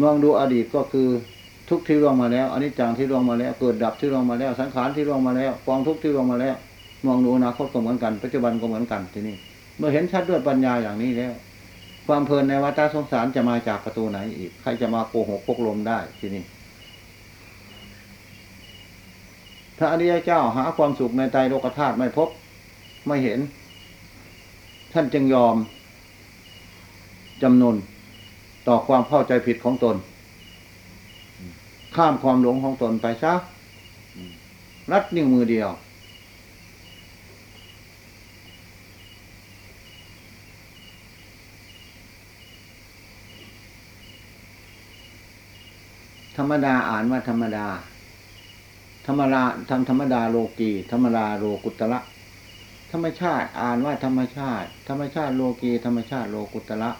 มองดูอดีตก็คือทุกที่ล่วงมาแล้วอนิจจังที่ล่วงมาแล้ว เกิดดับที่ล่วงมาแล้ว สังขารที่ล่วงมาแล้วกองทุกที่ล่วงมาแล้ว มองดูอนาคตก็เหมือนกัน ปัจจุบันก็เหมือนกันทีนี้เมื่อเห็นชัดด้วยปัญญาอย่างนี้แล้ว ความเพลินในวัฏสงสารจะมาจากประตูไหนอีก ใครจะมาโกหกพกลมได้ทีนี้พระอริยเจ้าหาความสุขในใจโลกธาตุไม่พบไม่เห็น ท่านจึงยอมจำนน ต่อความเข้าใจผิดของตน ข้ามความหลงของตนไปซะรัดนิ้วมือเดียว ธรรมดาอ่านว่าธรรมดา ธรรมดาทำธรรมดาโลกีธรรมดาโลกุตระธรรมชาติอ่านว่าธรรมชาติ ธรรมชาติโลกีธรรมชาติโลกุตระ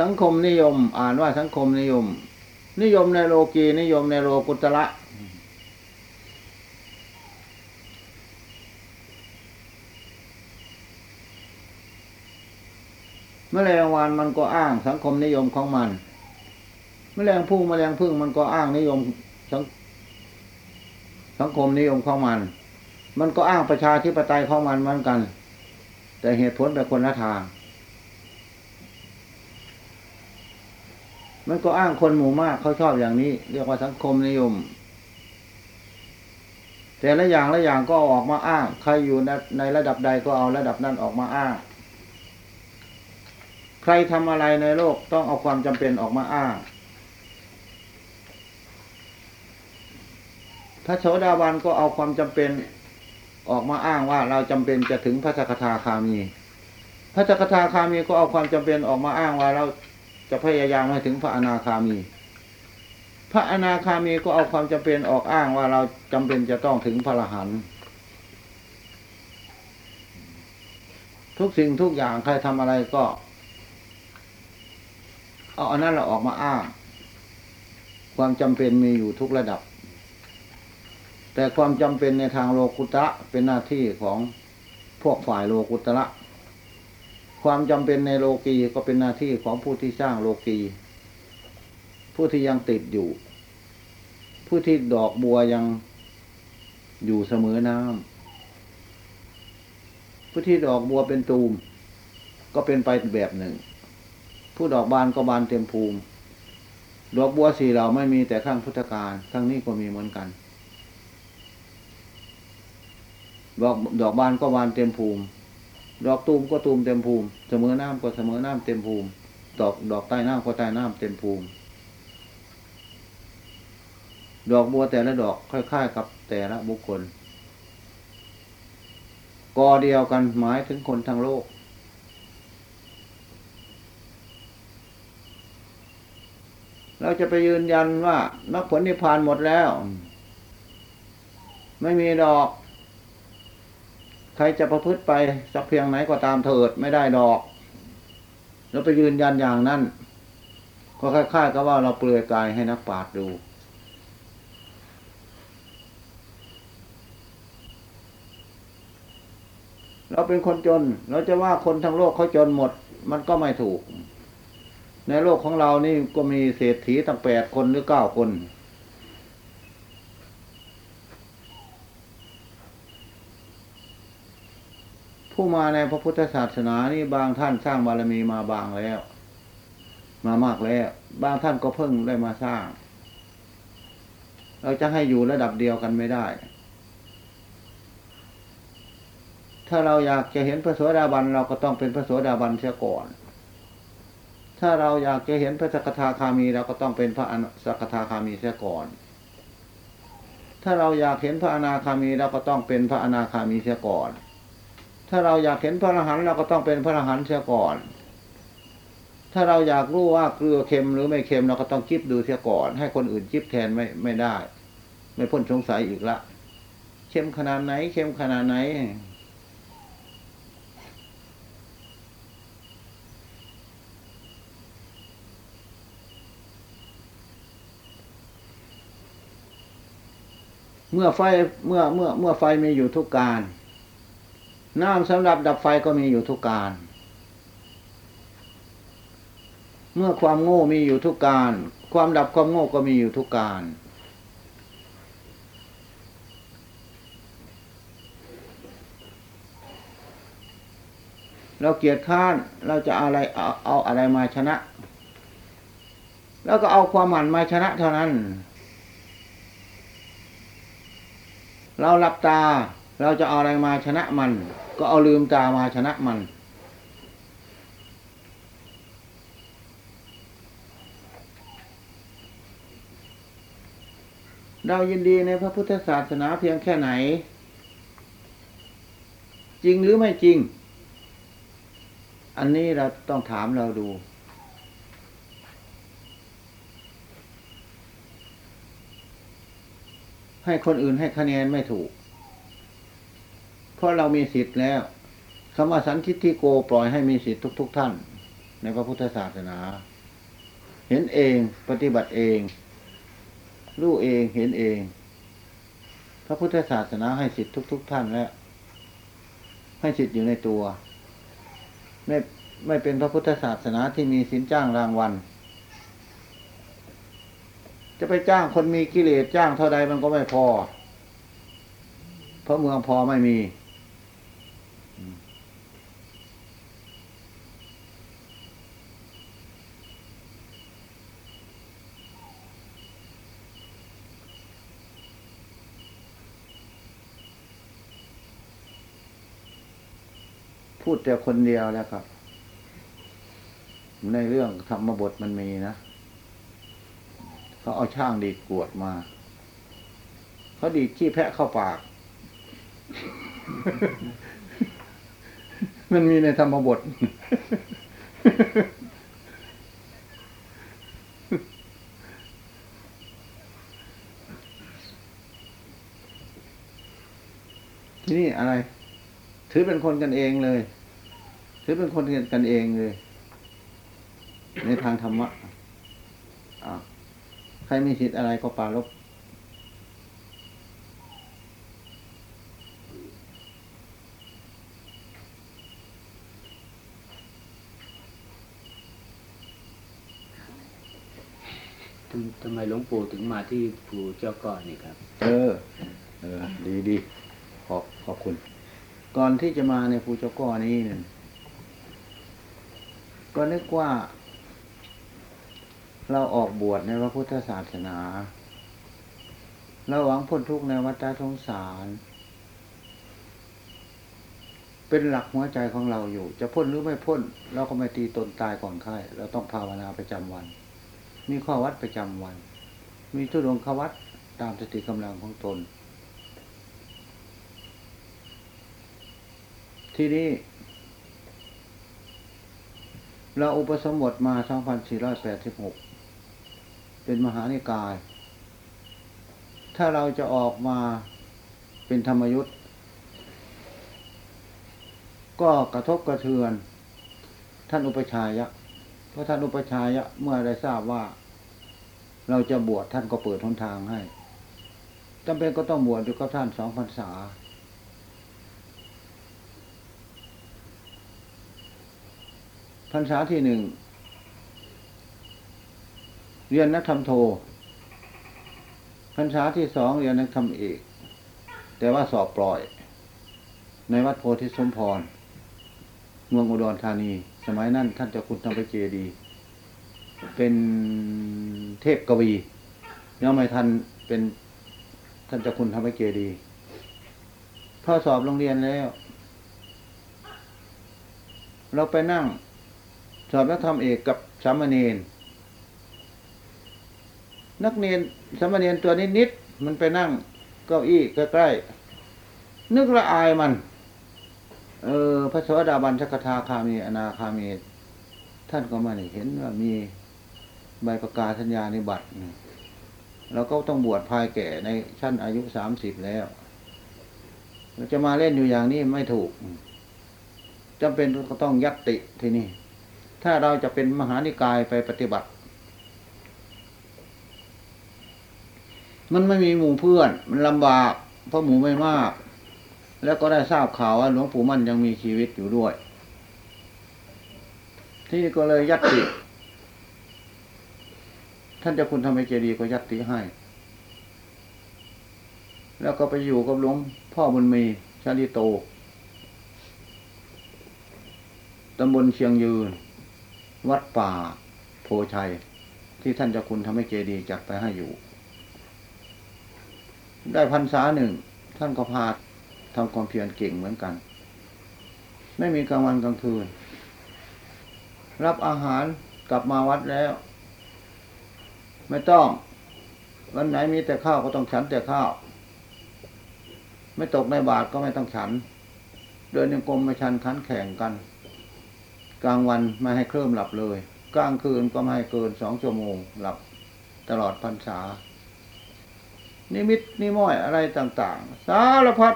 สังคมนิยม อ่านว่าสังคมนิยม นิยมในโลกีนิยมในโลกุตระแมลงวันมันก็อ้างสังคมนิยมของมันแมลงพุ่งแมลงพึ่งมันก็อ้างนิยมสังสังคมนิยมของมัน มันก็อ้างประชาธิปไตยของมันเหมือนกัน แต่เหตุผลแบบคนละทาง มันก็อ้างคนหมู่มากเขาชอบอย่างนี้ เรียกว่าสังคมนิยม แต่ละอย่างละอย่างก็ออกมาอ้าง ใครอยู่ในในระดับใดก็เอาระดับนั้นออกมาอ้าง ใครทำอะไรในโลกต้องเอาความจำเป็นออกมาอ้างพระโสดาบันก็เอาความจำเป็นออกมาอ้างว่าเราจำเป็นจะถึงพระสกทาคามี พระสกทาคามีก็เอาความจำเป็นออกมาอ้างว่าเรา จะพยายามให้ถึงพระอนาคามี พระอนาคามีก็เอาความจำเป็นออกอ้างว่าเราจำเป็นจะต้องถึงพระอรหันต์ทุกสิ่งทุกอย่างใครทำอะไรก็ เอาอันนั้นเราออกมาอ้าง ความจำเป็นมีอยู่ทุกระดับ แต่ความจำเป็นในทางโลกุตระเป็นหน้าที่ของพวกฝ่ายโลกุตระ ความจำเป็นในโลกีก็เป็นหน้าที่ของผู้ที่สร้างโลกี ผู้ที่ยังติดอยู่ ผู้ที่ดอกบัวยังอยู่เสมอน้ำผู้ที่ดอกบัวเป็นตูม ก็เป็นไปแบบหนึ่ง ผู้ดอกบานก็บานเต็มภูมิ ดอกบัวสี่เหล่าไม่มีแต่ข้างพุทธการข้างนี้ก็มีเหมือนกัน ดอกดอกบานก็บานเต็มภูมิ ดอกตูมก็ตูมเต็มภูมิ เสมอน้ำก็เสมอน้ำเต็มภูมิ ดอกดอกใต้น้ำก็ใต้น้ำเต็มภูมิ ดอกบัวแต่ละดอกคล้ายๆกับแต่ละบุคคลกอเดียวกันหมายถึงคนทั้งโลก เราจะไปยืนยันว่ามรรคผลนิพพานหมดแล้ว ไม่มีดอก ครจะประพฤติไปสักเพียงไหนก็ตามเถิดไม่ได้ดอก เราไปยืนยันอย่างนั้น ก็คล้ายๆกับว่าเราเปลือยกายให้นักปราชญ์ดู เราเป็นคนจน เราจะว่าคนทั้งโลกเขาจนหมด มันก็ไม่ถูก ในโลกของเรานี่ก็มีเศรษฐีตั้งแปดคนหรือเก้าคน ผู้มาในพระพุทธศาสนานี่บางท่านสร้างบารมีมาบางแล้ว มามากแล้ว บางท่านก็เพิ่งได้มาสร้าง เราจะให้อยู่ระดับเดียวกันไม่ได้ ถ้าเราอยากจะเห็นพระโสดาบันเราก็ต้องเป็นพระโสดาบันเสียก่อน ถ้าเราอยากจะเห็นพระสกทาคามีเราก็ต้องเป็นพระสกทาคามีเสียก่อนถ้าเราอยากเห็นพระอนาคามีเราก็ต้องเป็นพระอนาคามีเสียก่อน ถ้าเราอยากเห็นพระอรหันต์เราก็ต้องเป็นพระอรหันต์เสียก่อน ถ้าเราอยากรู้ว่าเกลือเค็มหรือไม่เค็มเราก็ต้องจิบดูเสียก่อน ให้คนอื่นจิบแทนไม่ไม่ได้ ไม่พ้นสงสัยอีกละเค็มขนาดไหนเค็มขนาดไหนเมื่อไฟเมื่อเมื่อเมื่อไฟมีอยู่ทุกการ น้ำสำหรับดับไฟก็มีอยู่ทุกการ เมื่อความโง่มีอยู่ทุกการ ความดับความโง่ก็มีอยู่ทุกการ เราเกียดข้านเราจะอาอะไรเอาเอาอะไรมาชนะ แล้วก็เอาความหมั่นมาชนะเท่านั้น เราหลับตา เราจะเอาอะไรมาชนะมัน ก็เอาลืมตามาชนะมัน เรายินดีในพระพุทธศาสนาเพียงแค่ไหน จริงหรือไม่จริง อันนี้เราต้องถามเราดูให้คนอื่นให้คะแนนไม่ถูก เพราะเรามีสิทธิ์แล้วคำว่าสันทิฏฐิโกปล่อยให้มีสิทธิ์ทุก ๆ ท่าน ในพระพุทธศาสนา เห็นเองปฏิบัติเอง รู้เองเห็นเอง พระพุทธศาสนาให้สิทธิ์ทุก ๆ ท่านแล้ว ให้สิทธิ์อยู่ในตัว ไม่ไม่เป็นพระพุทธศาสนาที่มีสินจ้างรางวัลจะไปจ้างคนมีกิเลสจ้างเท่าใดมันก็ไม่พอ เพราะเมืองพอไม่มี พูดแต่คนเดียวแล้วครับ ในเรื่องธรรมบทมันมีนะเขาเอาช่างดีกวดมา เขาดีขี้แพะเข้าปาก มันมีในธรรมบท ที่นี่อะไร ถือเป็นคนกันเองเลย ถือเป็นคนกันเองเลย ในทางธรรมะอ้าวใครมีสิทธิ์อะไรก็ปรารบทำทำไมหลวงปู่ถึงมาที่ภูเจ้าก้อนนี่ครับ เออ เออ ดีดีขอบขอบคุณ ก่อนที่จะมาในภูเจ้าก้อนี้เนี่ย ก็นึกว่า เราออกบวชในพระพุทธศาสนาเราหวังพ้นทุกข์ในวัฏสงสาร เป็นหลักหัวใจของเราอยู่ จะพ้นหรือไม่พ้น เราก็ไม่ตีตนตายก่อนไข้เราต้องภาวนาประจำวัน มีข้อวัดประจำวัน มีทุดงควัดตามสติกำลังของตน ที่นี้ เราอุปสมบทมา 2486 เป็นมหานิกาย ถ้าเราจะออกมาเป็นธรรมยุทธ์ก็กระทบกระเทือน ท่านอุปชายะ เพราะท่านอุปชายะเมื่อได้ทราบว่า เราจะบวชท่านก็เปิดหนทางให้จำเป็นก็ต้องบวชอยู่กับท่านสองพรรษา พรรษาที่หนึ่ง เรียนนักธรรมโทพรรษาที่สองเรียนนักธรรมเอก แต่ว่าสอบปล่อย ในวัดโพธิสมพร เมืองอุดรธานี สมัยนั้นท่านเจ้าคุณธรรมเจดีย์เป็นเทพกวียังไม่ทันเป็นท่านเจ้าคุณธรรมเจดีย์พอสอบโรงเรียนแล้ว เราไปนั่ง สอบนักธรรมเอกกับสามเณรนักเรียนสามเณรตัวนิดๆมันไปนั่งเก้าอี้ใกล้ๆนึกละอายมัน เออพระสวัสดาบันสกทาคามีอนาคามี ท่านก็มาเห็นว่ามีใบประกาศสัญญาในบัตรนี่เราก็ต้องบวชภายแก่ในชั้นอายุสามสิบแล้วเราจะมาเล่นอยู่อย่างนี้ไม่ถูกจำเป็นก็ต้องยัตติทีนี่ ถ้าเราจะเป็นมหานิกายไปปฏิบัติ มันไม่มีหมู่เพื่อน มันลำบากเพราะหมู่ไม่มาก แล้วก็ได้ทราบข่าวว่าหลวงปู่มั่นยังมีชีวิตอยู่ด้วย ที่ก็เลยยัตติ ท่านเจ้าคุณทำไมเจดีย์ก็ยัดติให้ แล้วก็ไปอยู่กับหลวงพ่อบุญมีชาลิโตตำบลเชียงยืน วัดป่า โพชัย ที่ท่านเจ้าคุณทำให้เจดีย์จัดไปให้อยู่ ได้พรรษาหนึ่ง ท่านก็พาทำความเพียรเก่งเหมือนกัน ไม่มีกลางวันกลางคืน รับอาหารกลับมาวัดแล้ว ไม่ต้อง วันไหนมีแต่ข้าวก็ต้องฉันแต่ข้าว ไม่ตกในบาทก็ไม่ต้องฉัน เดินยังกรมไม่ชันขันแข่งกัน กลางวันไม่ให้เคลื่มหลับเลย กลางคืนก็ไม่ให้เกินสองชั่วโมงหลับตลอดพรรษา นิมิตนิม้อยอะไรต่าง ๆ สารพัด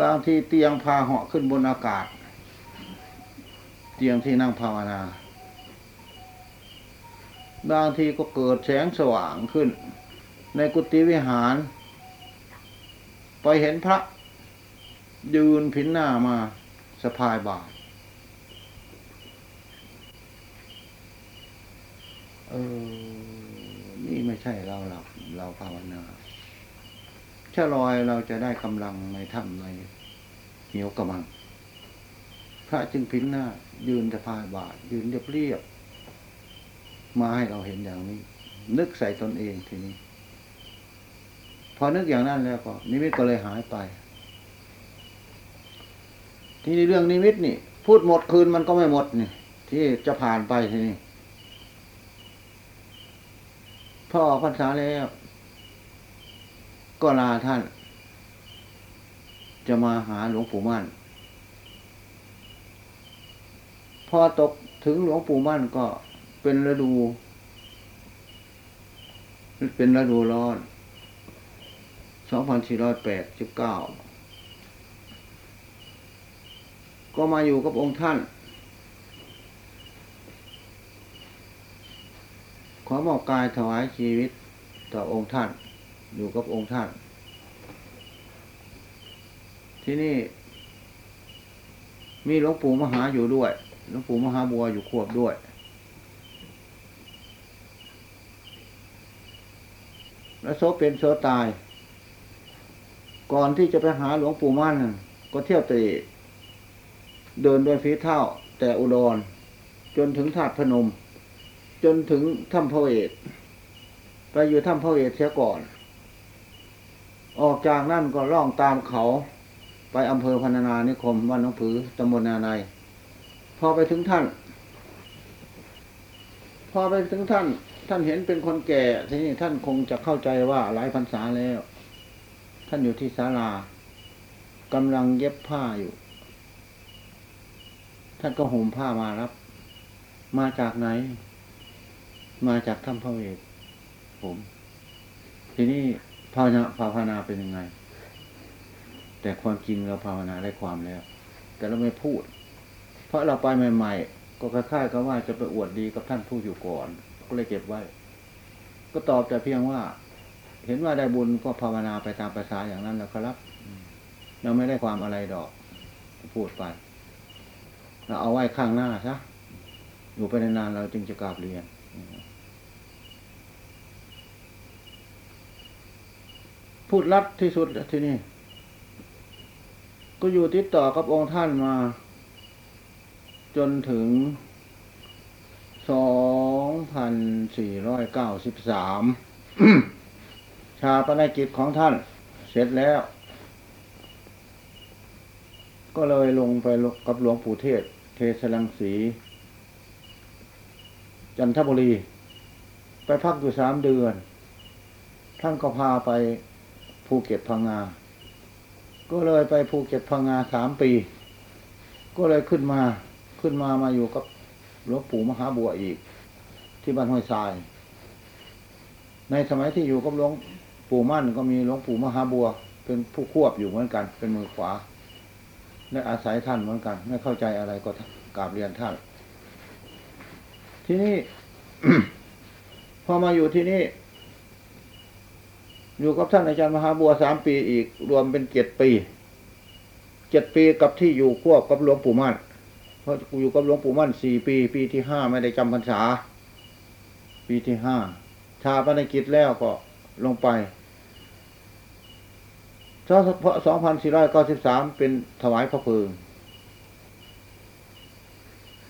บางทีเตียงพาเหาะขึ้นบนอากาศ เตียงที่นั่งภาวนา บางทีก็เกิดแสงสว่างขึ้น ในกุฏิวิหาร ไปเห็นพระยืนผินหน้ามาสะพายบาตร เออ นี่ไม่ใช่เราหลับเราภาวนาถ้าลอยเราจะได้กำลังในถ้ำในเหนียวกำลัง พระจึงพินหน้า ยืนสะพายบาท ยืนเรียบเรียบมาให้เราเห็นอย่างนี้ นึกใส่ตนเองทีนี้ พอนึกอย่างนั้นแล้วก็ นิมิตก็เลยหายไป ทีนี้เรื่องนิมิตนี่ พูดหมดคืนมันก็ไม่หมดนี่ที่จะผ่านไปทีนี้ พอออกพรรษาแล้ว ก็ลาท่าน จะมาหาหลวงปู่มั่น พอตกถึงหลวงปู่มั่นก็เป็นฤดู เป็นฤดูร้อน 2489 ก็มาอยู่กับองค์ท่าน อมอบกายถวายชีวิตต่อองค์ท่าน อยู่กับองค์ท่าน ที่นี่ มีหลวงปู่มหาอยู่ด้วยหลวงปู่มหาบัวอยู่ควบด้วย แล้วโซเป็นโซตาย ก่อนที่จะไปหาหลวงปู่มั่น ก็เที่ยวเตะเดินด้วยฝีเท้าแต่อุดร จนถึงธาตุพนม จนถึงถ้ำพระเอกไปอยู่ถ้ำพระเอกเสียก่อน ออกจากนั่นก็ล่องตามเขา ไปอำเภอพันนานิคมบ้านหนองผือตำบลนาในายพอไปถึงท่าน พอไปถึงท่าน ท่านเห็นเป็นคนแก่ทีนี้ท่านคงจะเข้าใจว่าหลายพรรษาแล้ว ท่านอยู่ที่ศาลากำลังเย็บผ้าอยู่ ท่านก็ห่มผ้ามารับ มาจากไหน มาจากถ้ำพระเวทผม ทีนี้ภาวนาภาวนาเป็นยังไง แต่ความจริงเราภาวนาได้ความแล้ว แต่เราไม่พูด เพราะเราไปใหม่ๆ ก็คล้ายๆกับว่าจะไปอวดดีกับท่านผู้อยู่ก่อน ก็เลยเก็บไว้ ก็ตอบแต่เพียงว่า เห็นว่าได้บุญก็ภาวนาไปตามภาษาอย่างนั้นแล้วครับเราไม่ได้ความอะไรดอก พูดไปเราเอาไว้ข้างหน้าซะอยู่ไปนานๆเราจึงจะกราบเรียน พูดลัดที่สุดที่นี่ก็อยู่ติดต่อกับองค์ท่านมา จนถึงสองพันสี่ร้อยเก้าสิบสามชาปนกิจของท่านเสร็จแล้ว ก็เลยลงไปกับหลวงปู่เทศ เทศลังสี จันทบุรี ไปพักอยู่สามเดือน ท่านก็พาไป ภูเก็ตพังงา ก็เลยไปภูเก็ตพังงาสามปี ก็เลยขึ้นมาขึ้นมามาอยู่กับหลวงปู่มหาบัวอีก ที่บ้านห้วยทราย ในสมัยที่อยู่กับหลวงปู่มั่นก็มีหลวงปู่มหาบัว เป็นผู้ควบอยู่เหมือนกัน เป็นมือขวาได้อาศัยท่านเหมือนกัน ไม่เข้าใจอะไรก็กราบเรียนท่าน ที่นี่พอมาอยู่ที่นี่ อยู่กับท่านอาจารย์มหาบัวสามปีอีก รวมเป็นเจ็ดปีเจ็ดปีกับที่อยู่ควบกับหลวงปู่มั่นเพราะอยู่กับหลวงปู่มั่นสี่ปี ปีที่ห้าไม่ได้จำพรรษา ปีที่ห้าชาปนกิจแล้วก็ลงไปสองพันสี่ร้อยเก้าสิบสามเป็นถวายพระเพลิง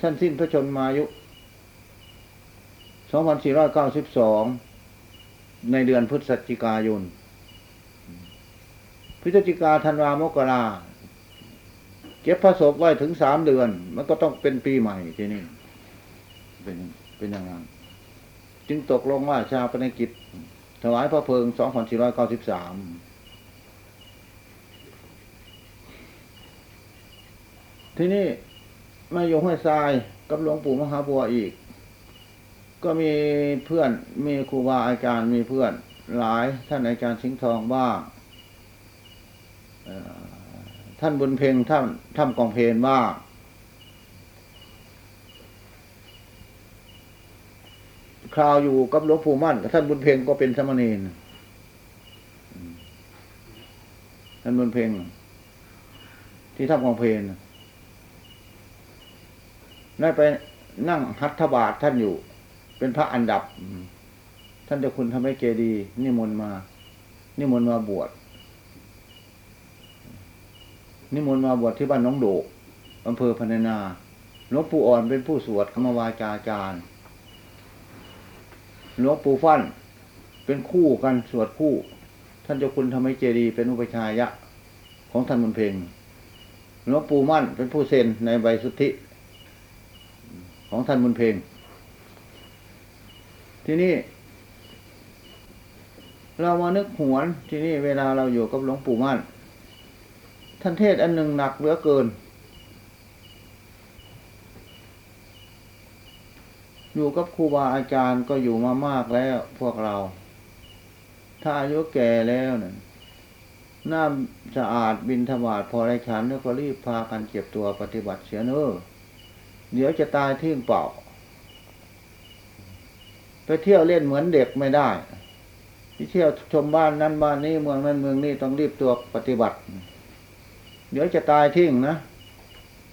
ท่านสิ้นพระชนมายุสองพันสี่ร้อยเก้าสิบสอง ในเดือนพฤศจิกายน พฤศจิกาธันวามกราเก็บพระศพไว้ถึงสามเดือน มันก็ต้องเป็นปีใหม่ทีนี้เป็นเป็นอย่างนั้นจึงตกลงว่าชาปนกิจ ถวายพระเพลิงสองพันสี่ร้อยเก้าสิบสามทีนี้มาอยู่ห้วยทรายกับหลวงปู่มหาบัวอีก ก็มีเพื่อนมีครูบาอาจารย์มีเพื่อนหลายท่านอาจารย์สิงห์ทองบ้างท่านบุญเพ็งท่านท่ากองเพนบ้างคราวอยู่กับหลวงปู่มั่นกับท่านบุญเพ็งก็เป็นสมณีนท่านบุญเพ็งที่ท่ากองเพนได้ไปนั่งฮัทธบาทท่านอยู่ เป็นพระอันดับ ท่านเจ้าคุณทำให้เจดีนิมนต์มา นิมนต์มาบวชนิมนต์มาบวชที่บ้านน้องโดกอำเภอพนนาหลวงปู่อ่อนเป็นผู้สวดคำวาจาจารย์หลวงปู่ฟั่นเป็นคู่กันสวดคู่ ท่านเจ้าคุณทำให้เจดีเป็นอุปชายะ ของท่านมุนเพงหลวงปู่มั่นเป็นผู้เซ็นในใบสุทธิ ของท่านมุนเพง ที่นี่เรามานึกหวน ที่นี่เวลาเราอยู่กับหลวงปู่มั่น ท่านเทศอันหนึ่งหนักเหลือเกิน อยู่กับครูบาอาจารย์ก็อยู่มามากแล้วพวกเรา ถ้าอายุแก่แล้วเนี่ยน้ำสะอาดบินธบาตพอได้ฉันแล้วก็รีบพากันเก็บตัวปฏิบัติเสียเนอเดี๋ยวจะตายทิ้งเปล่า ไปเที่ยวเล่นเหมือนเด็กไม่ได้ที่เที่ยวชมบ้านนั้นบ้านนี้เมืองนั้นเมืองนี้ต้องรีบตัวปฏิบัติ เดี๋ยวจะตายทิ้งนะ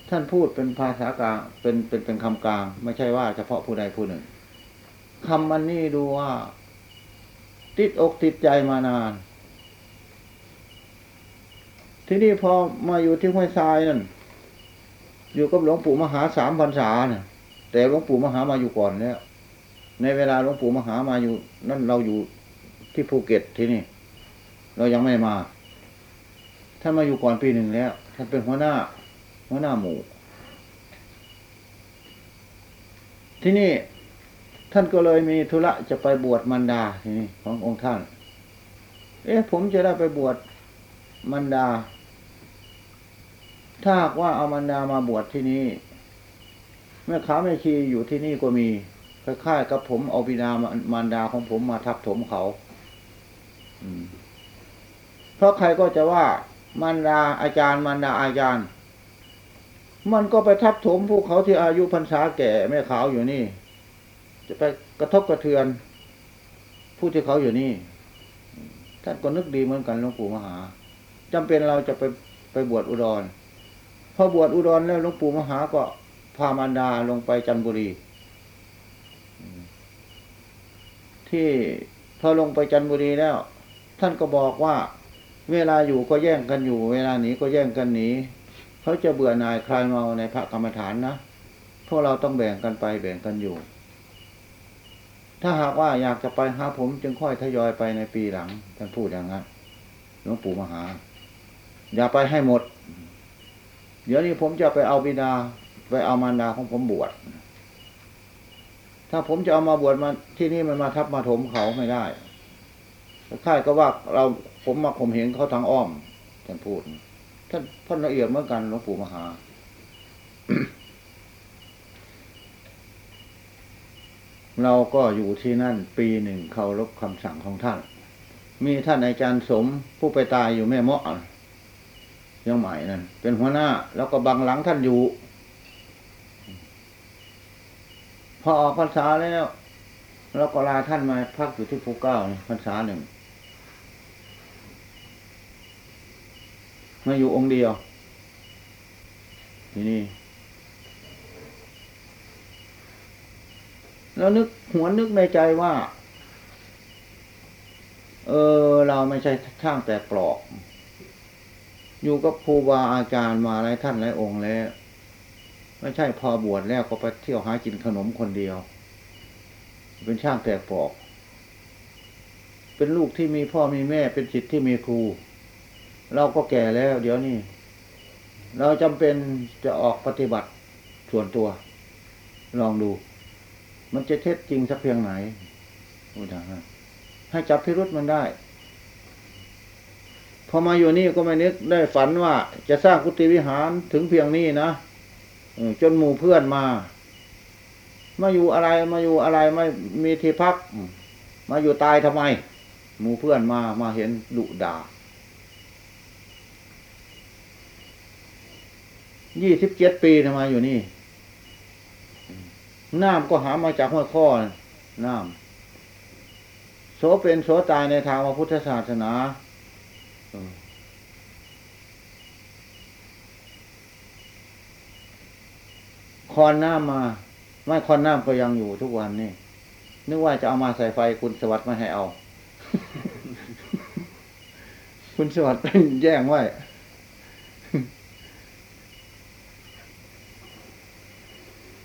ท่านพูดเป็นภาษากลางเป็นเป็นเป็นคำกลาง ไม่ใช่ว่าเฉพาะผู้ใดผู้หนึ่งคำมันนี่ดูว่า ติดอกติดใจมานาน ที่นี่พอมาอยู่ที่ห้วยทรายนั่นอยู่กับหลวงปู่มหาสามพรรษาเนี่ยแต่หลวงปู่มหามาอยู่ก่อนแล้ว ในเวลาหลวงปู่มหามาอยู่ นั่นเราอยู่ที่ภูเก็ตที่นี่ เรายังไม่มาท่านมาอยู่ก่อนปีหนึ่งแล้วท่านเป็นหัวหน้า หัวหน้าหมู่ ที่นี่ท่านก็เลยมีธุระจะไปบวชมันดาทีนี้ขององค์ท่าน เอ๊ะ ผมจะได้ไปบวชมันดา ถ้าหากว่าเอามันดามาบวชที่นี่แม่ค้าแม่ชีอยู่ที่นี่ก็มี คล้ายๆกับผมเอาบิดามารดาของผมมาทับถมเขาเพราะใครก็จะว่ามารดาอาจารย์มารดาอาจารย์ มันก็ไปทับถมพวกเขาที่อายุพรรษาแก่แม่ขาวอยู่นี่ จะไปกระทบกระเทือน ผู้ที่เขาอยู่นี่ ท่านก็นึกดีเหมือนกันหลวงปู่มหาจำเป็นเราจะไปไปบวชอุดร พอบวชอุดรแล้วหลวงปู่มหาก็พามารดาลงไปจันทบุรี ที่พอลงไปจันทบุรีแล้ว ท่านก็บอกว่า เวลาอยู่ก็แย่งกันอยู่ เวลาหนีก็แย่งกันหนีเขาจะเบื่อหน่ายคลายเมาในพระกรรมฐานนะพวกเราต้องแบ่งกันไปแบ่งกันอยู่ ถ้าหากว่าอยากจะไปหาผมจึงค่อยทยอยไปในปีหลังท่านพูดอย่างนั้นหลวงปู่มหา อย่าไปให้หมด เดี๋ยวนี้ผมจะไปเอาบิดา ไปเอามารดาของผมบวช ถ้าผมจะเอามาบวชมาที่นี่มันมาทับมาถมเขาไม่ได้ค่ายก็ว่าเราผมมาข่มเหงเขาทางอ้อมท่านพูดท่านท่านละเอียดเหมือนกันหลวงปู่มหา เราก็อยู่ที่นั่นปีหนึ่งเคารพคำสั่งของท่าน มีท่านอาจารย์สมผู้ไปตายอยู่แม่เมาะยังใหม่นั่นเป็นหัวหน้า แล้วก็บังหลังท่านอยู่ พ อออกพรรษาแล้วเราก็ลาท่านมาพักอยู่ที่ภูเก้าพรรษาหนึ่งมาอยู่องค์เดียว ทีนี้แล้วนึกหัวนึกในใจว่า เออ เราไม่ใช่ช่างแต่ปลอก อยู่กับครูบาอาจารย์มาหลายท่านหลายองค์แล้ว ไม่ใช่พอบวชแล้วก็ไปเที่ยวหากินขนมคนเดียว เป็นช่างแต่ปอก เป็นลูกที่มีพ่อมีแม่เป็นจิตที่มีครู เราก็แก่แล้ว เดี๋ยวนี้ เราจำเป็นจะออกปฏิบัติส่วนตัว ลองดู มันจะเท็จจริงสักเพียงไหนอย่างนั้นให้จับพิรุษมันได้ พอมาอยู่นี่ก็ไม่นึกได้ฝันว่าจะสร้างกุฏิวิหารถึงเพียงนี้นะ จนหมู่เพื่อนมา มาอยู่อะไรมาอยู่อะไรไม่มีที่พัก มาอยู่ตายทำไม หมู่เพื่อนมามาเห็นดุด่ายี่สิบเจ็ดปีทำไมอยู่นี่น้ำก็หามาจากห้วยข้อนน้ำโสเป็นโสตายในทางพระพุทธศาสนา ออคอนน้ำมา ไม่คอนน้ำก็ยังอยู่ทุกวันนี่นึกว่าจะเอามาใส่ไฟคุณสวัสดิ์ไม่ให้เอา คุณสวัสดิ์แย่งไว้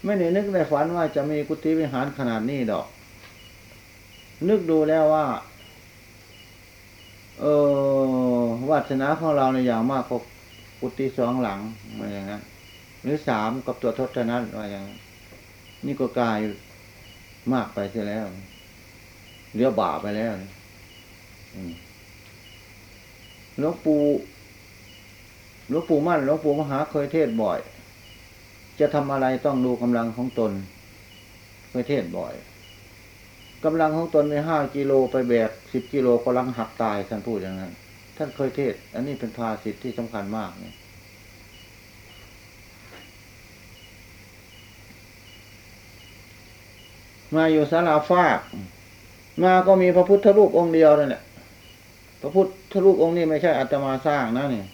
ไม่ได้นึกในฝันว่าจะมีกุฏิวิหารขนาดนี้ดอก นึกดูแล้วว่า เออวาสนาของเราในยอย่างมากก็กุฏิสองหลังมาอย่างนั้น หรือสามกับตัวทศนั้นว่าอย่างนี้นี่ก็กลายมากไปเสียแล้วเรียบ่าไปแล้วหลวงปู่หลวงปู่มั่นหลวงปู่มหาเคยเทศบ่อย จะทำอะไรต้องดูกำลังของตน เคยเทศบ่อยกำลังของตนในห้ากิโลไปแบกสิบกิโลก็ลังหักตายท่านพูดอย่างนั้น ท่านเคยเทศ อันนี้เป็นภาษิตที่สำคัญมากเนี่ย มาอยู่สาราฟากมาก็มีพระพุทธรูปองค์เดียวนั่นแหละพระพุทธรูปองค์นี้ไม่ใช่อาตมาสร้างนะนี่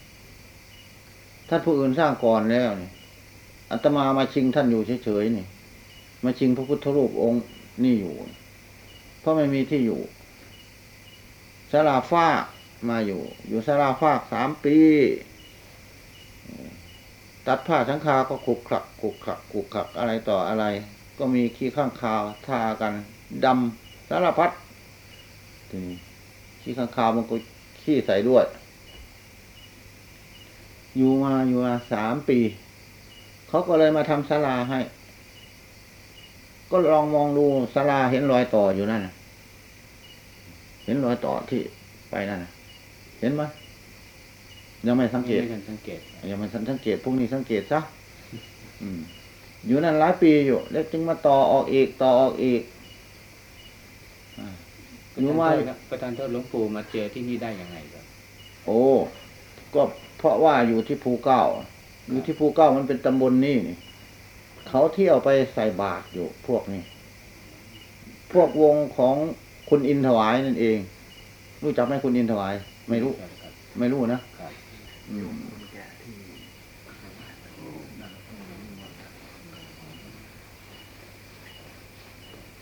ท่านผู้อื่นสร้างก่อนแล้วนี่อาตมามาชิงท่านอยู่เฉยๆนี่ มาชิงพระพุทธรูปองค์นี่อยู่ เพราะไม่มีที่อยู่สาราฟากมาอยู่ อยู่สาราฟากสามปี ตัดผ้าทั้งคาก็ขุกขลักขุกขลักขุกขลักอะไรต่ออะไร ก็มีขี้ข้างคาวทากันดำสารพัดทีนี้ขี้ข้างคาวมันก็ขี้ใส่ด้วย อยู่มาอยู่มาสามปี เขาก็เลยมาทำศาลาให้ ก็ลองมองดูศาลาเห็นรอยต่ออยู่นั่นน่ะเห็นรอยต่อที่ไปนั่นน่ะเห็นไหมยังไม่สังเกตไม่ทันสังเกตอย่ามาสังเกตพวกนี้สังเกตซะอืม อยู่นั่นหลายปีอยู่ แล้วจึงมาต่อออกอีกต่อออกอีกอ่าอยู่มาประธานโทษหลวงปู่มาเจอที่นี่ได้ยังไงครับ โอ้ก็เพราะว่าอยู่ที่ภูเก้า อยู่ที่ภูเก้ามันเป็นตำบลนี่นี่เขาเที่ยวไปใส่บาตรอยู่พวกนี้ พวกวงของคุณอินถวายนั่นเอง รู้จักไหมคุณอินถวาย ไม่รู้ครับครับไม่รู้นะ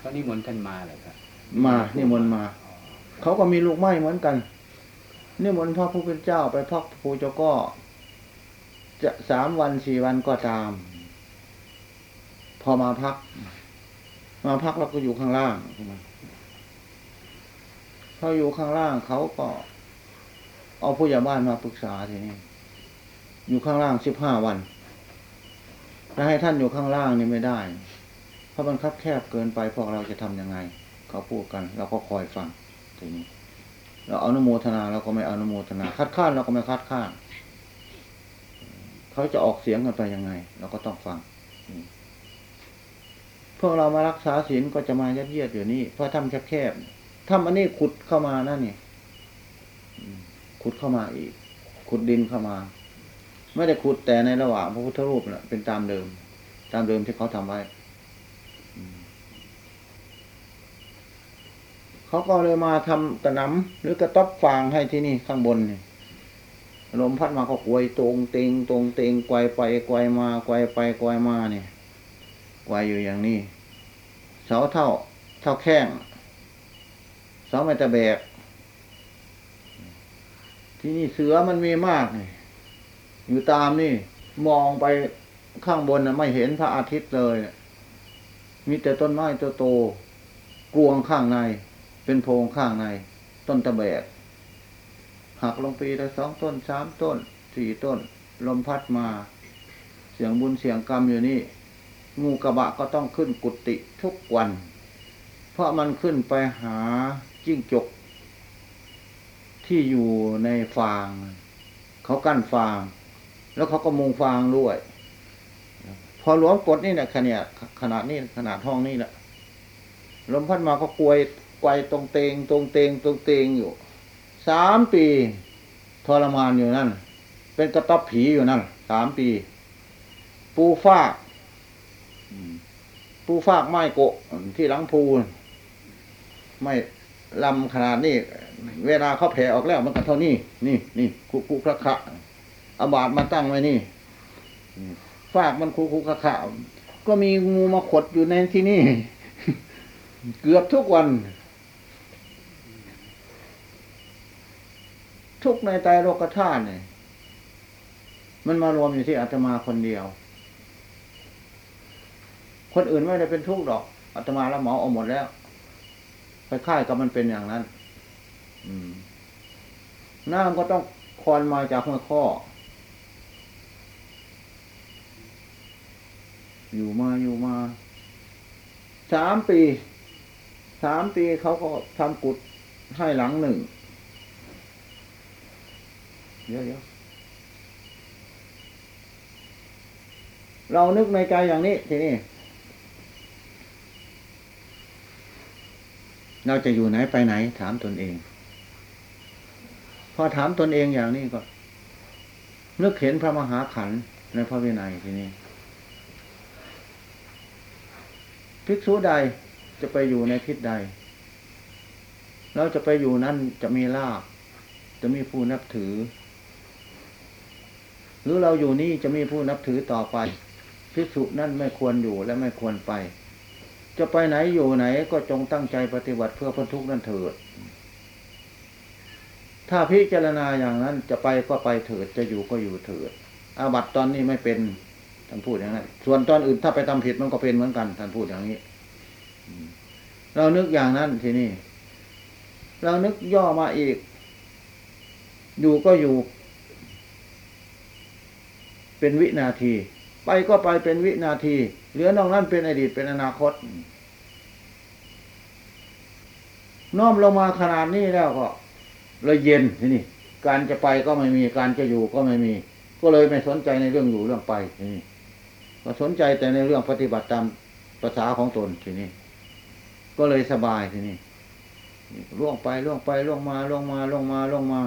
ครับอืมเขานิมนต์ท่านมาเลยครับ มานิมนต์มา เขาก็มีลูกไม้เหมือนกันนิมนต์พระผู้เป็นเจ้าไปพักภูเจ้าก็ จะสามวันสี่วันก็ตาม พอมาพัก มาพักเราก็อยู่ข้างล่างพออยู่ข้างล่างเขาก็ เอาผู้ใหญ่บ้านมาปรึกษาทีนี้อยู่ข้างล่างสิบห้าวันจะให้ท่านอยู่ข้างล่างนี่ไม่ได้ เพราะมันคับแคบเกินไปพวกเราจะทำยังไง เขาพูดกันเราก็คอยฟังทีนี้เราอนุโมทนาเราก็ไม่อนุโมทนาคัดค้านเราก็ไม่คัดค้านเขาจะออกเสียงกันไปยังไง เราก็ต้องฟังพวกเรามารักษาศีลก็จะมายัดเยียดอยู่นี่เพราะทำแคบๆทำอันนี้ขุดเข้ามานั่นนี่ขุดเข้ามาอีก ขุดดินเข้ามา ไม่ได้ขุดแต่ในระหว่างพระพุทธรูปนะเป็นตามเดิม ตามเดิมที่เขาทำไว้ เขาก็เลยมาทำกระหนำหรือกระต๊อบฟางให้ที่นี่ข้างบนนี่ลมพัดมาก็กวยตรงเตงตรงเตงไกวไปไกวมาไกวไปไกวมาเนี่ยกวยอยู่อย่างนี้เสาเท่า เท่าแข้งเสองเมตรแบก ที่นี่เสือมันมีมากนี่อยู่ตามนี่ มองไปข้างบนนะไม่เห็นพระอาทิตย์เลย มีแต่ต้นไม้ตัวโตกวงข้างใน เป็นโพรงข้างในต้นตะแบกหักลงปีละสองต้นสามต้นสี่ต้น ลมพัดมา เสียงบุญเสียงกรรมอยู่นี่ งูกระบะก็ต้องขึ้นกุฏิทุกวัน เพราะมันขึ้นไปหาจิ้งจก ที่อยู่ในฟาง เขากั้นฟาง แล้วเขาก็มุงฟางด้วย พอหลวมกดนี่เนี่ยขนาดขนาดนี้ขนาดห้องนี่แหละลมพัดมาก็กลวย ไกวตรงเตงตรงเตงตรงเตงอยู่สามปี ทรมานอยู่นั่น เป็นกระต๊อบผีอยู่นั่นสามปี ปูฟากปูฟากไม้โกะที่หลังพูนไม่ลำขนาดนี้ เวลาเขาแผ่ออกแล้วมันก็เท่านี้ นี่นี่คุคุคระคะอาบาดมาตั้งไว้นี่ฟากมันคุคุคระคะก็มีงูมาขดอยู่ในที่นี่ เกือบทุกวัน ทุกในใจโลกธาตุเนี่ยมันมารวมอยู่ที่อาตมาคนเดียว คนอื่นไม่ได้เป็นทุกข์ดอกอาตมาแล้วหมอเอาหมดแล้วไปค่ายกับมันเป็นอย่างนั้น อืมน้ำก็ต้องคอนมาจากหัวข้อ อยู่มาอยู่มาสามปี สามปีเขาก็ทำกุดให้หลังหนึ่ง เดี๋ยวเดี๋ยวเรานึกในใจอย่างนี้ทีนี้เราจะอยู่ไหนไปไหน ถามตนเอง พอถามตนเองอย่างนี้ก็ นึกเห็นพระมหาขันธ์ในพระวินัยทีนี้ภิกษุใดจะไปอยู่ในทิศใดเราจะไปอยู่นั้นจะมีลาภจะมีผู้นับถือ หรือเราอยู่นี่จะมีผู้นับถือต่อไปภิกษุนั่นไม่ควรอยู่และไม่ควรไป จะไปไหนอยู่ไหนก็จงตั้งใจปฏิบัติเพื่อพ้นทุกข์นั่นเถิด ถ้าพิจารณาอย่างนั้นจะไปก็ไปเถิดจะอยู่ก็อยู่เถิด อาบัตตอนนี้ไม่เป็นท่านพูดอย่างนั้น ส่วนตอนอื่นถ้าไปทำผิดมันก็เป็นเหมือนกันท่านพูดอย่างนี้เรานึกอย่างนั้นทีนี้เรานึกย่อมาอีก อยู่ก็อยู่ เป็นวินาที ไปก็ไปเป็นวินาที เหลือนอกนั้นเป็นอดีตเป็นอนาคต น้อมลงมาขนาดนี้แล้วก็เลยเย็นทีนี่การจะไปก็ไม่มีการจะอยู่ก็ไม่มี ก็เลยไม่สนใจในเรื่องอยู่เรื่องไปทีนี่ก็สนใจแต่ในเรื่องปฏิบัติตามภาษาของตนทีนี้ ก็เลยสบายทีนี้ล่วงไปล่วงไปล่วงมาล่วงมาล่วงมาล่วงมา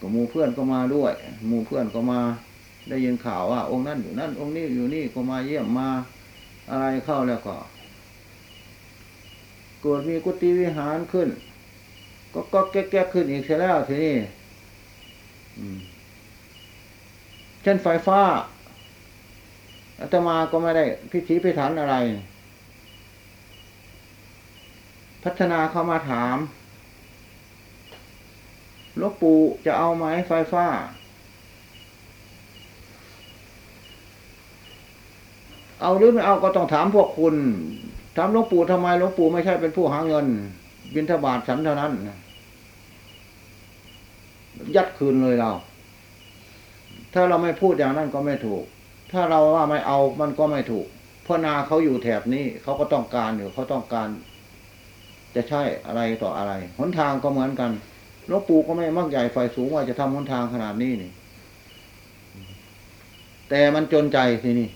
ก็หมู่เพื่อนก็มาด้วยหมู่เพื่อนก็มา ได้ยินข่าวว่า องค์นั้นอยู่นั่น องค์นี้อยู่นี่ก็มาเยี่ยมมาอะไรเข้าแล้วก็เกิดมีกุฏิวิหารขึ้น ก็ก็แก๊กขึ้นอีกเสียแล้วทีนี้เช่นไฟฟ้าอาตมาก็ไม่ได้พิธีพิถันอะไร พัฒนาเข้ามาถามลวงปู่จะเอาไหมไฟฟ้า เอาหรือไม่เอาก็ต้องถามพวกคุณถามหลวงปู่ทำไมหลวงปู่ไม่ใช่เป็นผู้หาเงิน บินทบาทฉันเท่านั้น ยัดคืนเลยเรา ถ้าเราไม่พูดอย่างนั้นก็ไม่ถูก ถ้าเราว่าไม่เอามันก็ไม่ถูก เพราะนาเขาอยู่แถบนี้เขาก็ต้องการอยู่เขาต้องการ จะใช่อะไรต่ออะไรหนทางก็เหมือนกันหลวงปู่ก็ไม่มักใหญ่ไฟสูงว่าจะทำหนทางขนาดนี้นี่ แต่มันจนใจทีนี่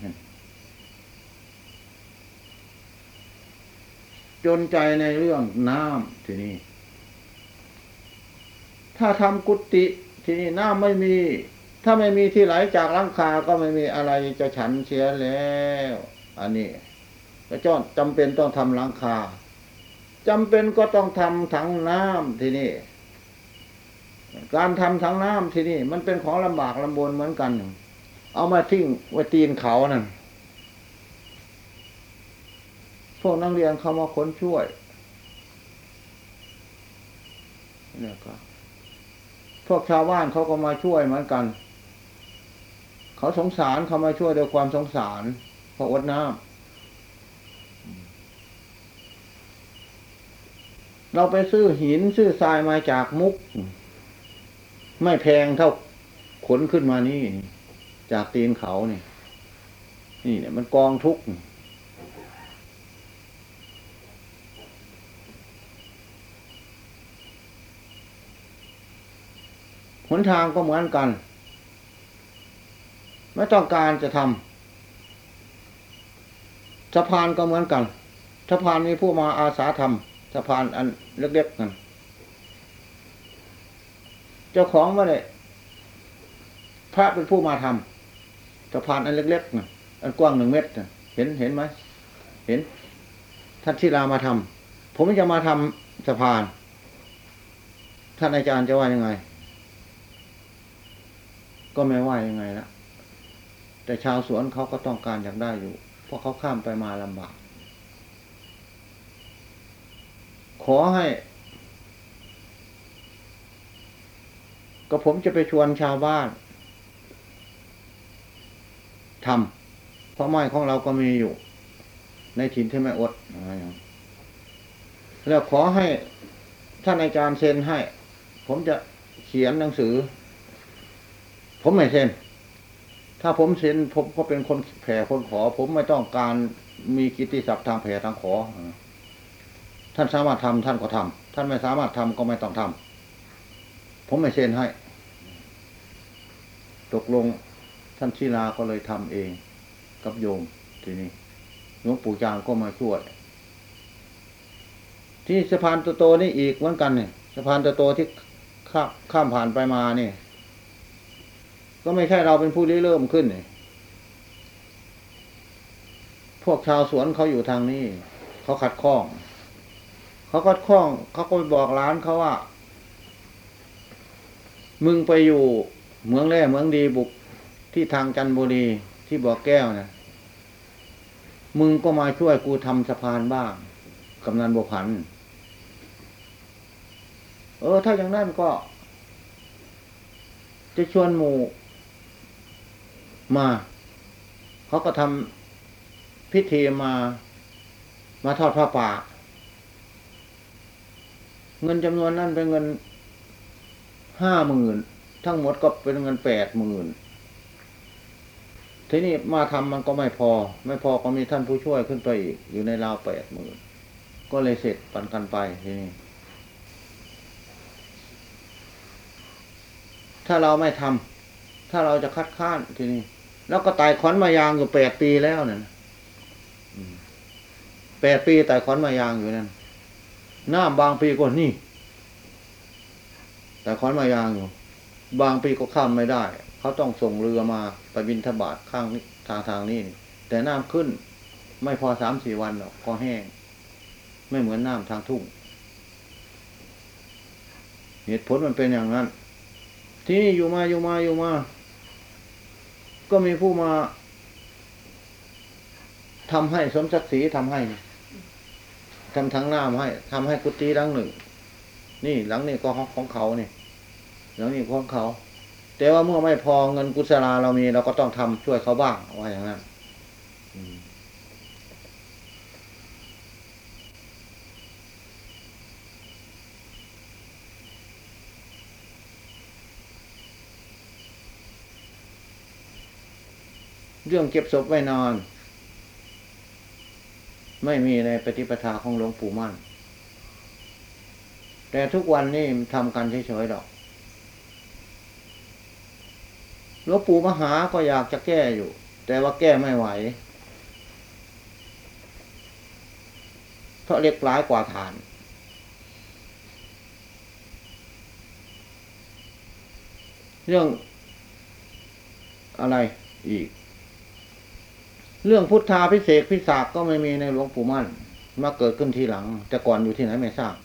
จนใจในเรื่องน้ำทีนี้ ถ้าทำกุฏิทีนี้น้ำไม่มี ถ้าไม่มีที่ไหลจากหลังคาก็ไม่มีอะไรจะฉันเชียแล้ว อันนี้ก็จ้อนจำเป็นต้องทำหลังคาจำเป็นก็ต้องทำถังน้ำทีนี้การทำถังน้ำทีนี้มันเป็นของลำบากลำบนเหมือนกัน เอามาทิ้งไว้ตีนเขานั่น พวกนักเรียนเขามาค้นช่วยเนี่ยก็พวกชาวบ้านเขาก็มาช่วยเหมือนกัน เขาสงสารเขามาช่วยด้วยความสงสารเพราะอดน้ำเราไปซื้อหินซื้อทรายมาจากมุก ไม่แพงเท่าขนขึ้นมานี่ จากตีนเขานี่ นี่เนี่ยมันกองทุกข์ หนทางก็เหมือนกัน ไม่ต้องการจะทำสะพานก็เหมือนกันสะพานมีผู้มาอาสาทำสะพานอันเล็กๆนั่นเจ้าของไม่ได้พระเป็นผู้มาทำสะพานอันเล็กๆน่ะอันกว้างหนึ่งเมตรเห็นเห็นไหมเห็นท่านศิลามาทำผมจะมาทำสะพาน ท่านอาจารย์จะว่ายังไง ก็ไม่ว่ายังไงละแต่ชาวสวนเขาก็ต้องการอยากได้อยู่ เพราะเขาข้ามไปมาลำบาก ขอให้ ก็ผมจะไปชวนชาวบ้านทำเพราะไม้ของเราก็มีอยู่ ในถิ่นที่ไม่อด แล้วขอให้ท่านอาจารย์เซ็นให้ ผมจะเขียนหนังสือ ผมไม่เซ็น ถ้าผมเซ็นผมก็เป็นคนแผ่คนขอ ผมไม่ต้องการมีกิตติศัพท์ทางแผ่ทางขอ ท่านสามารถทำท่านก็ทำท่านไม่สามารถทำก็ไม่ต้องทำผมไม่เซ็นให้ ตกลงท่านชิลาก็เลยทำเอง กับโยมทีนี้หลวงปู่จางก็มาช่วย ที่สะพานโตนี่อีกเหมือนกันเนี่ยสะพานโตที่ข้าข้ามผ่านไปมาเนี่ย ก็ไม่ใช่เราเป็นผู้ริเริ่มขึ้นนี่พวกชาวสวนเขาอยู่ทางนี้ เขาขัดข้อง เขาขัดข้อง เขาก็ไปบอกร้านเขาว่า มึงไปอยู่เมืองแร่เมืองดีบุกที่ทางจันทบุรีที่บ่อแก้วนะมึงก็มาช่วยกูทำสะพานบ้างกำนันบัวพัน เออ ถ้าอย่างนั้นก็ จะชวนหมู่ มา เขาก็ทำพิธีมา มาทอดผ้าป่า เงินจำนวนนั้นเป็นเงินห้าหมื่นทั้งหมดก็เป็นเงินแปดหมื่นทีนี้มาทำมันก็ไม่พอ ไม่พอก็มีท่านผู้ช่วยขึ้นไปอีก อยู่ในราวแปดหมื่นก็เลยเสร็จปันกันไปทีนี้ถ้าเราไม่ทำถ้าเราจะคัดค้านทีนี้ แล้วก็ตายขอนมายางอยู่แปดปีแล้วเนี่ยแปดปีตายขอนมายางอยู่นั่นน้ำบางปีก็นี่แต่ขอนมายางอยู่ บางปีก็ข้ามไม่ได้ เขาต้องส่งเรือมาไปบินทบาทข้างนี้ทางทางนี้ แต่น้ำขึ้น ไม่พอสามสี่วันหรอกก็แห้ง ไม่เหมือนน้ำทางทุ่ง เหตุผลมันเป็นอย่างนั้น ที่นี่อยู่มาอยู่มาอยู่มา ก็มีผู้มาทำให้สมศักดิ์ศรีทำให้ทำทั้งหน้าให้ทำให้กุฏิหลังหนึ่ง นี่หลังนี้ก็ของเขานี่หลังนี้ของเขา แต่ว่าเมื่อไม่พอเงินกุศลาเรามีเราก็ต้องทำช่วยเขาบ้างว่าอย่างนั้น เรื่องเก็บศพไว้นอน ไม่มีในปฏิปทาของหลวงปู่มั่น แต่ทุกวันนี้ทำกันเฉยๆดอกหลวงปู่มหาก็อยากจะแก้อยู่ แต่ว่าแก้ไม่ไหว เพราะเล็กหลายกว่าฐาน เรื่องอะไรอีก เรื่องพุทธาพิเศษพิสากก็ไม่มีในหลวงปู่มั่น มาเกิดขึ้นทีหลัง แต่ก่อนอยู่ที่ไหนไม่ทราบ